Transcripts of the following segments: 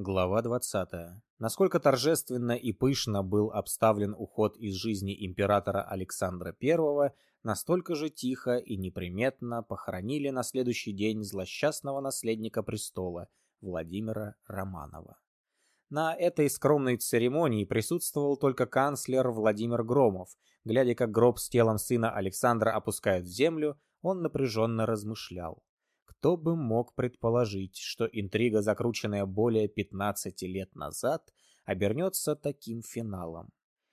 Глава 20. Насколько торжественно и пышно был обставлен уход из жизни императора Александра I, настолько же тихо и неприметно похоронили на следующий день злосчастного наследника престола Владимира Романова. На этой скромной церемонии присутствовал только канцлер Владимир Громов. Глядя, как гроб с телом сына Александра опускают в землю, он напряженно размышлял. Кто бы мог предположить, что интрига, закрученная более 15 лет назад, обернется таким финалом?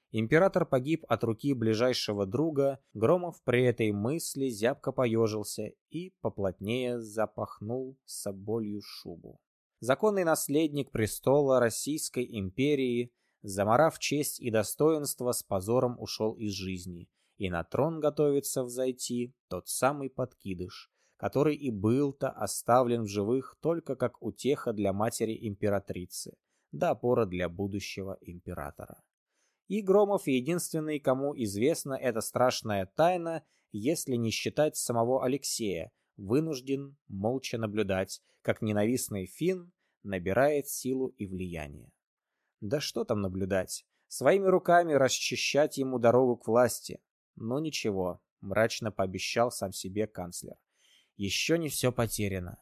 Император погиб от руки ближайшего друга, Громов при этой мысли зябко поежился и поплотнее запахнул соболью шубу. Законный наследник престола Российской империи, заморав честь и достоинство, с позором ушел из жизни, и на трон готовится взойти тот самый подкидыш, который и был-то оставлен в живых только как утеха для матери императрицы, да опора для будущего императора. И Громов единственный, кому известна эта страшная тайна, если не считать самого Алексея, вынужден молча наблюдать, как ненавистный фин набирает силу и влияние. Да что там наблюдать? Своими руками расчищать ему дорогу к власти. Но ничего, мрачно пообещал сам себе канцлер еще не все потеряно.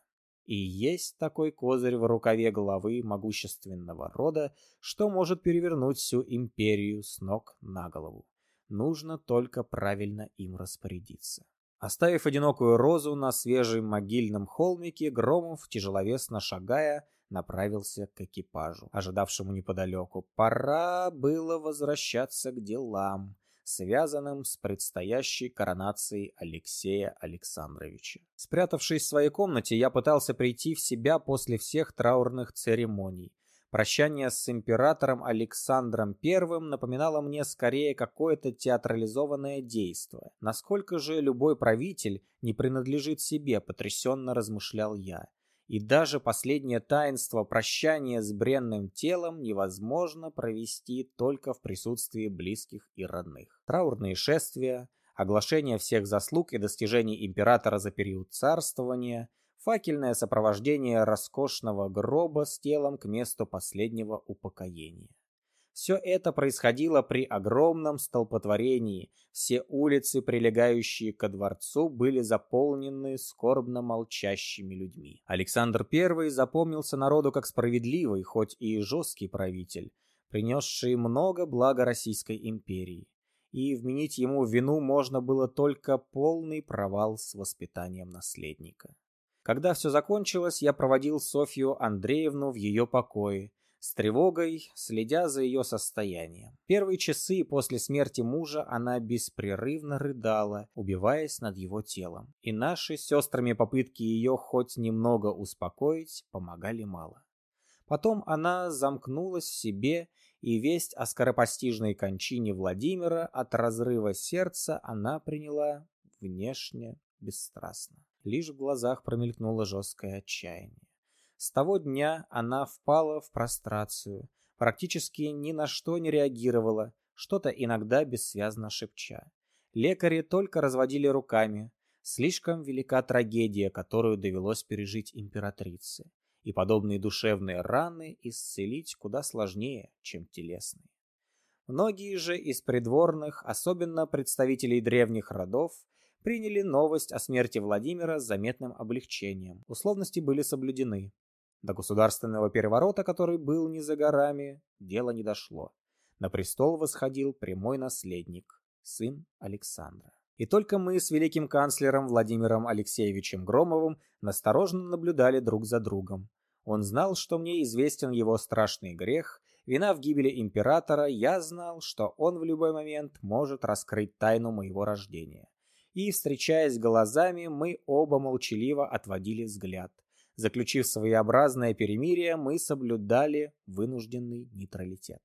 И есть такой козырь в рукаве главы могущественного рода, что может перевернуть всю империю с ног на голову. Нужно только правильно им распорядиться. Оставив одинокую розу на свежем могильном холмике, Громов, тяжеловесно шагая, направился к экипажу, ожидавшему неподалеку. Пора было возвращаться к делам связанным с предстоящей коронацией Алексея Александровича. Спрятавшись в своей комнате, я пытался прийти в себя после всех траурных церемоний. Прощание с императором Александром I напоминало мне скорее какое-то театрализованное действие. Насколько же любой правитель не принадлежит себе, потрясенно размышлял я и даже последнее таинство прощания с бренным телом невозможно провести только в присутствии близких и родных. Траурные шествия, оглашение всех заслуг и достижений императора за период царствования, факельное сопровождение роскошного гроба с телом к месту последнего упокоения. Все это происходило при огромном столпотворении. Все улицы, прилегающие ко дворцу, были заполнены скорбно молчащими людьми. Александр I запомнился народу как справедливый, хоть и жесткий правитель, принесший много блага Российской империи. И вменить ему вину можно было только полный провал с воспитанием наследника. Когда все закончилось, я проводил Софью Андреевну в ее покое, с тревогой, следя за ее состоянием. Первые часы после смерти мужа она беспрерывно рыдала, убиваясь над его телом. И наши с сестрами попытки ее хоть немного успокоить помогали мало. Потом она замкнулась в себе, и весть о скоропостижной кончине Владимира от разрыва сердца она приняла внешне бесстрастно. Лишь в глазах промелькнуло жесткое отчаяние. С того дня она впала в прострацию, практически ни на что не реагировала, что-то иногда бессвязно шепча. Лекари только разводили руками. Слишком велика трагедия, которую довелось пережить императрице. И подобные душевные раны исцелить куда сложнее, чем телесные. Многие же из придворных, особенно представителей древних родов, приняли новость о смерти Владимира с заметным облегчением. Условности были соблюдены. До государственного переворота, который был не за горами, дело не дошло. На престол восходил прямой наследник, сын Александра. И только мы с великим канцлером Владимиром Алексеевичем Громовым настороженно наблюдали друг за другом. Он знал, что мне известен его страшный грех, вина в гибели императора, я знал, что он в любой момент может раскрыть тайну моего рождения. И, встречаясь глазами, мы оба молчаливо отводили взгляд. Заключив своеобразное перемирие, мы соблюдали вынужденный нейтралитет.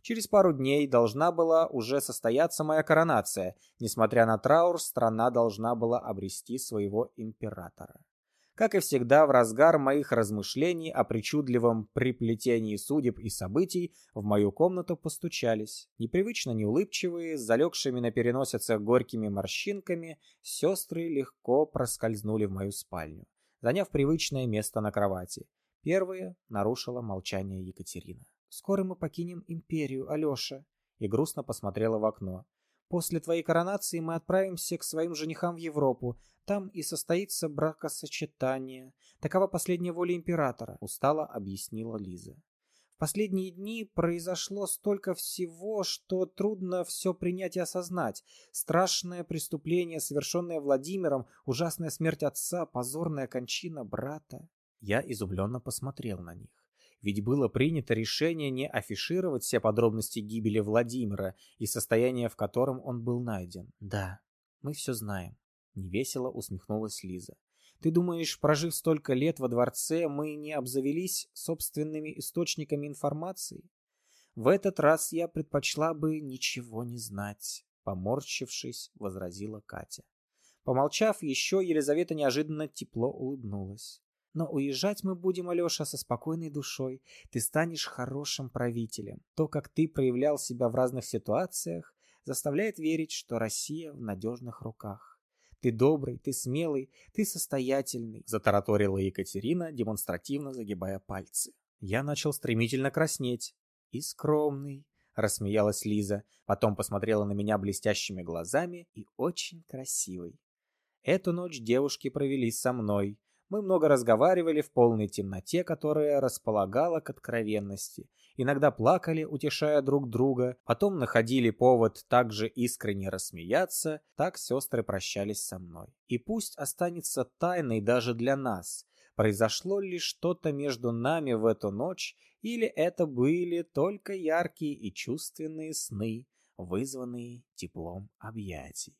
Через пару дней должна была уже состояться моя коронация. Несмотря на траур, страна должна была обрести своего императора. Как и всегда, в разгар моих размышлений о причудливом приплетении судеб и событий в мою комнату постучались. Непривычно неулыбчивые, с залегшими на переносицах горькими морщинками, сестры легко проскользнули в мою спальню заняв привычное место на кровати. Первая нарушила молчание Екатерина. «Скоро мы покинем империю, Алеша», и грустно посмотрела в окно. «После твоей коронации мы отправимся к своим женихам в Европу. Там и состоится бракосочетание. Такова последняя воля императора», — устало объяснила Лиза. «В последние дни произошло столько всего, что трудно все принять и осознать. Страшное преступление, совершенное Владимиром, ужасная смерть отца, позорная кончина брата». Я изумленно посмотрел на них. Ведь было принято решение не афишировать все подробности гибели Владимира и состояния, в котором он был найден. Да, мы все знаем. Невесело усмехнулась Лиза. Ты думаешь, прожив столько лет во дворце, мы не обзавелись собственными источниками информации? В этот раз я предпочла бы ничего не знать, поморщившись, возразила Катя. Помолчав еще, Елизавета неожиданно тепло улыбнулась. Но уезжать мы будем, Алеша, со спокойной душой. Ты станешь хорошим правителем. То, как ты проявлял себя в разных ситуациях, заставляет верить, что Россия в надежных руках. Ты добрый, ты смелый, ты состоятельный, затараторила Екатерина, демонстративно загибая пальцы. Я начал стремительно краснеть. И скромный, рассмеялась Лиза, потом посмотрела на меня блестящими глазами и очень красивый. Эту ночь девушки провели со мной, мы много разговаривали в полной темноте, которая располагала к откровенности. Иногда плакали, утешая друг друга, потом находили повод также искренне рассмеяться, так сестры прощались со мной. И пусть останется тайной даже для нас, произошло ли что-то между нами в эту ночь, или это были только яркие и чувственные сны, вызванные теплом объятий.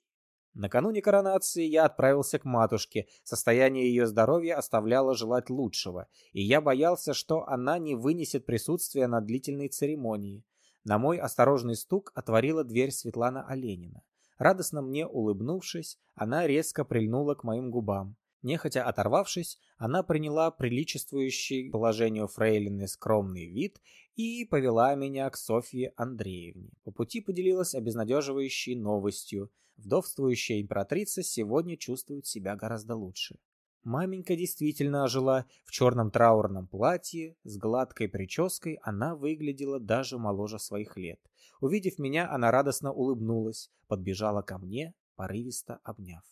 Накануне коронации я отправился к матушке. Состояние ее здоровья оставляло желать лучшего, и я боялся, что она не вынесет присутствия на длительной церемонии. На мой осторожный стук отворила дверь Светлана Оленина. Радостно мне улыбнувшись, она резко прильнула к моим губам. Нехотя оторвавшись, она приняла приличествующий положению фрейлины скромный вид и повела меня к Софье Андреевне. По пути поделилась обезнадеживающей новостью. Вдовствующая императрица сегодня чувствует себя гораздо лучше. Маменька действительно ожила в черном траурном платье, с гладкой прической она выглядела даже моложе своих лет. Увидев меня, она радостно улыбнулась, подбежала ко мне, порывисто обняв.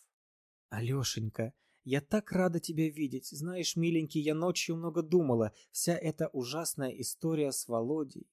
«Алешенька, я так рада тебя видеть. Знаешь, миленький, я ночью много думала. Вся эта ужасная история с Володей.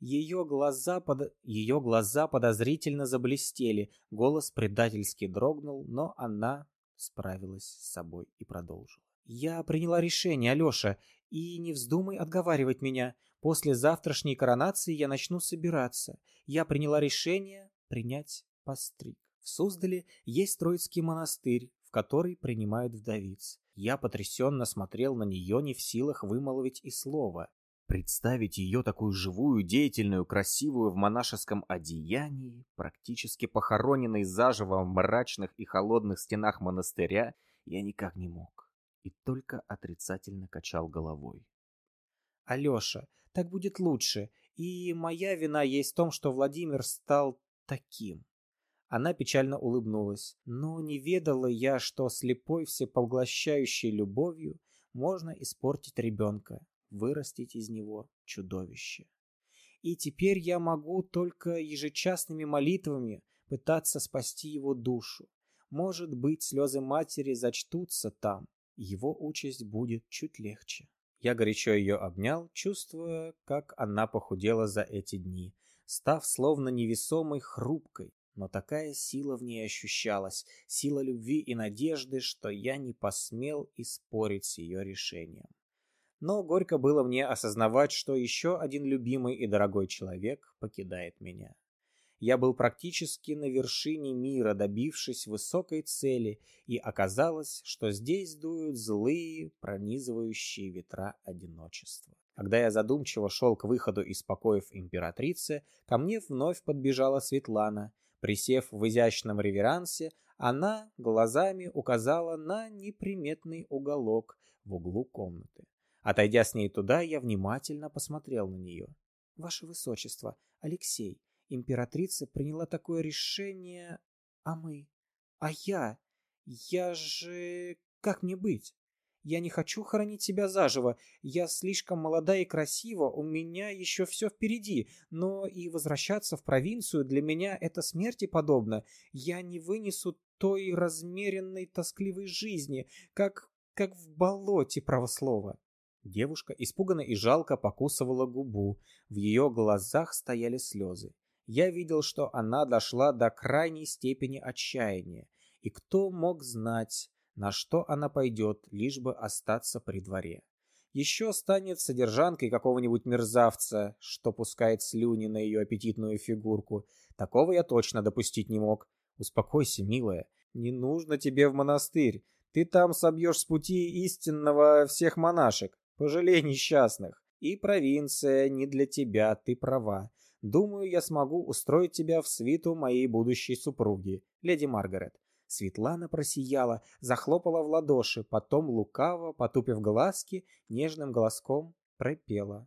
Ее глаза, под... Ее глаза подозрительно заблестели, голос предательски дрогнул, но она справилась с собой и продолжила. «Я приняла решение, Алеша, и не вздумай отговаривать меня. После завтрашней коронации я начну собираться. Я приняла решение принять постриг. В Суздале есть Троицкий монастырь, который принимают вдовиц. Я потрясенно смотрел на нее, не в силах вымолвить и слова. Представить ее такую живую, деятельную, красивую в монашеском одеянии, практически похороненной заживо в мрачных и холодных стенах монастыря, я никак не мог. И только отрицательно качал головой. «Алеша, так будет лучше, и моя вина есть в том, что Владимир стал таким». Она печально улыбнулась. «Но не ведала я, что слепой всепоглощающей любовью можно испортить ребенка вырастить из него чудовище. И теперь я могу только ежечасными молитвами пытаться спасти его душу. Может быть, слезы матери зачтутся там, его участь будет чуть легче. Я горячо ее обнял, чувствуя, как она похудела за эти дни, став словно невесомой хрупкой, но такая сила в ней ощущалась, сила любви и надежды, что я не посмел и спорить с ее решением но горько было мне осознавать, что еще один любимый и дорогой человек покидает меня. Я был практически на вершине мира, добившись высокой цели, и оказалось, что здесь дуют злые, пронизывающие ветра одиночества. Когда я задумчиво шел к выходу из покоев императрицы, ко мне вновь подбежала Светлана. Присев в изящном реверансе, она глазами указала на неприметный уголок в углу комнаты. Отойдя с ней туда, я внимательно посмотрел на нее. «Ваше Высочество, Алексей, императрица приняла такое решение, а мы? А я? Я же... Как мне быть? Я не хочу хоронить себя заживо. Я слишком молода и красива, у меня еще все впереди. Но и возвращаться в провинцию для меня это смерти подобно. Я не вынесу той размеренной тоскливой жизни, как, как в болоте правослова. Девушка испуганно и жалко покусывала губу. В ее глазах стояли слезы. Я видел, что она дошла до крайней степени отчаяния. И кто мог знать, на что она пойдет, лишь бы остаться при дворе. Еще станет содержанкой какого-нибудь мерзавца, что пускает слюни на ее аппетитную фигурку. Такого я точно допустить не мог. Успокойся, милая. Не нужно тебе в монастырь. Ты там собьешь с пути истинного всех монашек. Пожалей несчастных. И провинция не для тебя, ты права. Думаю, я смогу устроить тебя в свиту моей будущей супруги, леди Маргарет. Светлана просияла, захлопала в ладоши, потом лукаво, потупив глазки, нежным голоском пропела.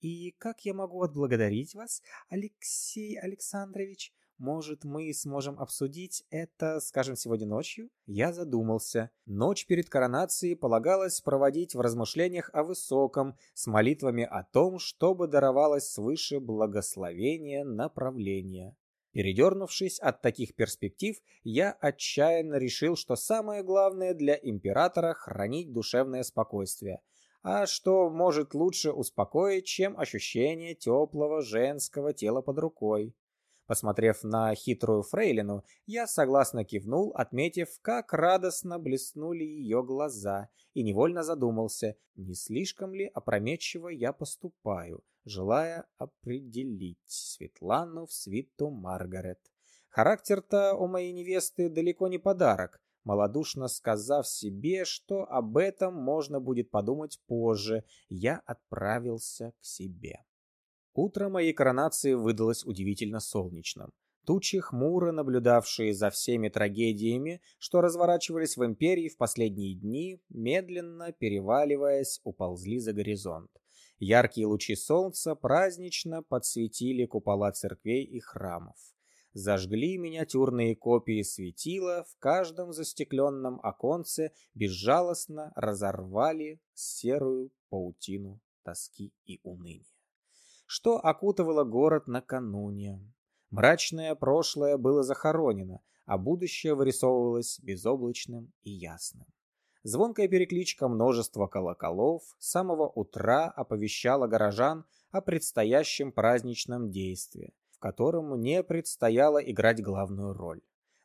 «И как я могу отблагодарить вас, Алексей Александрович? Может, мы сможем обсудить это, скажем, сегодня ночью?» Я задумался. Ночь перед коронацией полагалось проводить в размышлениях о высоком, с молитвами о том, чтобы даровалось свыше благословение направления. Передернувшись от таких перспектив, я отчаянно решил, что самое главное для императора — хранить душевное спокойствие. А что может лучше успокоить, чем ощущение теплого женского тела под рукой? Посмотрев на хитрую фрейлину, я согласно кивнул, отметив, как радостно блеснули ее глаза, и невольно задумался, не слишком ли опрометчиво я поступаю, желая определить Светлану в свиту Маргарет. Характер-то у моей невесты далеко не подарок, малодушно сказав себе, что об этом можно будет подумать позже, я отправился к себе. Утро моей коронации выдалось удивительно солнечным. Тучи, хмуро наблюдавшие за всеми трагедиями, что разворачивались в империи в последние дни, медленно переваливаясь, уползли за горизонт. Яркие лучи солнца празднично подсветили купола церквей и храмов. Зажгли миниатюрные копии светила, в каждом застекленном оконце безжалостно разорвали серую паутину тоски и уныния что окутывало город накануне. Мрачное прошлое было захоронено, а будущее вырисовывалось безоблачным и ясным. Звонкая перекличка множества колоколов с самого утра оповещала горожан о предстоящем праздничном действии, в котором мне предстояло играть главную роль.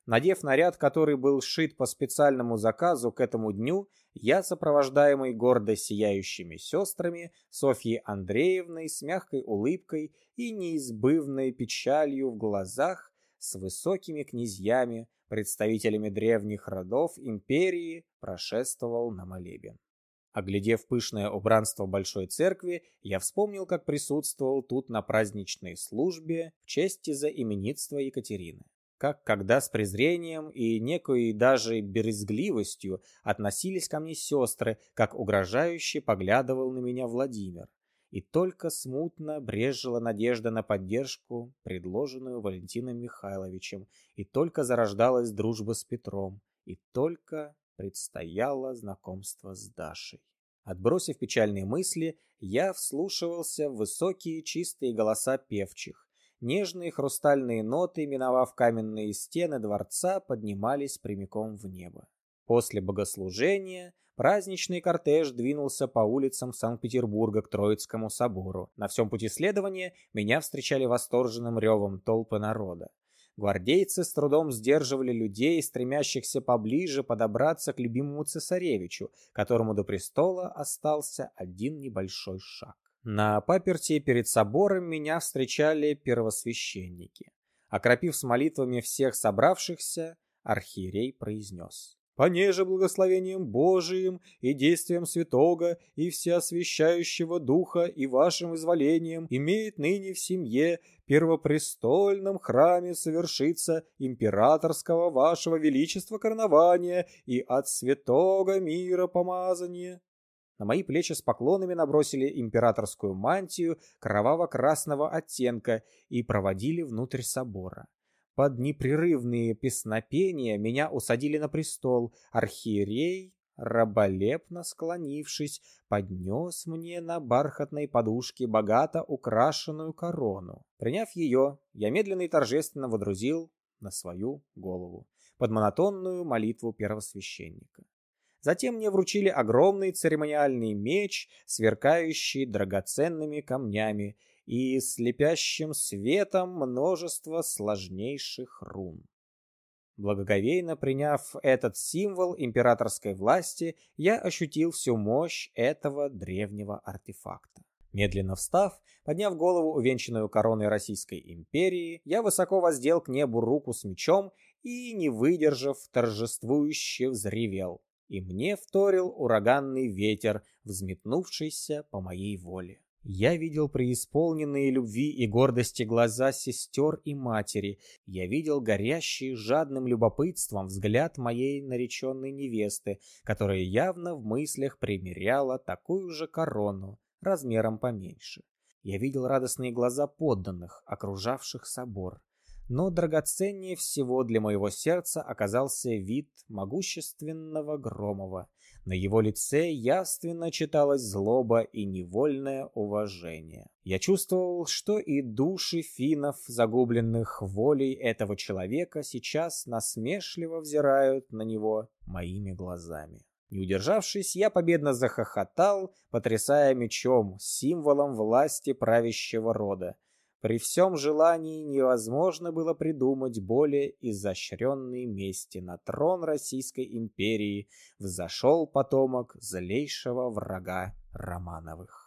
Надев наряд, который был сшит по специальному заказу к этому дню, я, сопровождаемый гордо сияющими сестрами, Софьей Андреевной с мягкой улыбкой и неизбывной печалью в глазах, с высокими князьями, представителями древних родов империи, прошествовал на молебен. Оглядев пышное убранство Большой Церкви, я вспомнил, как присутствовал тут на праздничной службе в честь за именинства Екатерины как когда с презрением и некой даже березгливостью относились ко мне сестры, как угрожающе поглядывал на меня Владимир. И только смутно брежила надежда на поддержку, предложенную Валентином Михайловичем, и только зарождалась дружба с Петром, и только предстояло знакомство с Дашей. Отбросив печальные мысли, я вслушивался в высокие чистые голоса певчих, Нежные хрустальные ноты, миновав каменные стены дворца, поднимались прямиком в небо. После богослужения праздничный кортеж двинулся по улицам Санкт-Петербурга к Троицкому собору. На всем пути следования меня встречали восторженным ревом толпы народа. Гвардейцы с трудом сдерживали людей, стремящихся поближе подобраться к любимому цесаревичу, которому до престола остался один небольшой шаг. На паперти перед собором меня встречали первосвященники. Окропив с молитвами всех собравшихся, архиерей произнес. «Понеже благословением Божиим и действием Святого и Всеосвящающего Духа и вашим изволением имеет ныне в семье первопрестольном храме совершиться императорского вашего величества коронования и от святого мира помазания». На мои плечи с поклонами набросили императорскую мантию кроваво-красного оттенка и проводили внутрь собора. Под непрерывные песнопения меня усадили на престол. Архиерей раболепно склонившись, поднес мне на бархатной подушке богато украшенную корону. Приняв ее, я медленно и торжественно водрузил на свою голову под монотонную молитву первосвященника. Затем мне вручили огромный церемониальный меч, сверкающий драгоценными камнями и слепящим светом множество сложнейших рун. Благоговейно приняв этот символ императорской власти, я ощутил всю мощь этого древнего артефакта. Медленно встав, подняв голову, увенчанную короной Российской империи, я высоко воздел к небу руку с мечом и, не выдержав, торжествующе взревел. И мне вторил ураганный ветер, взметнувшийся по моей воле. Я видел преисполненные любви и гордости глаза сестер и матери. Я видел горящий жадным любопытством взгляд моей нареченной невесты, которая явно в мыслях примеряла такую же корону, размером поменьше. Я видел радостные глаза подданных, окружавших собор. Но драгоценнее всего для моего сердца оказался вид могущественного Громова — на его лице явственно читалась злоба и невольное уважение. Я чувствовал, что и души финнов, загубленных волей этого человека, сейчас насмешливо взирают на него моими глазами. Не удержавшись, я победно захохотал, потрясая мечом, символом власти правящего рода. При всем желании невозможно было придумать более изощренной мести. На трон Российской империи взошел потомок злейшего врага Романовых.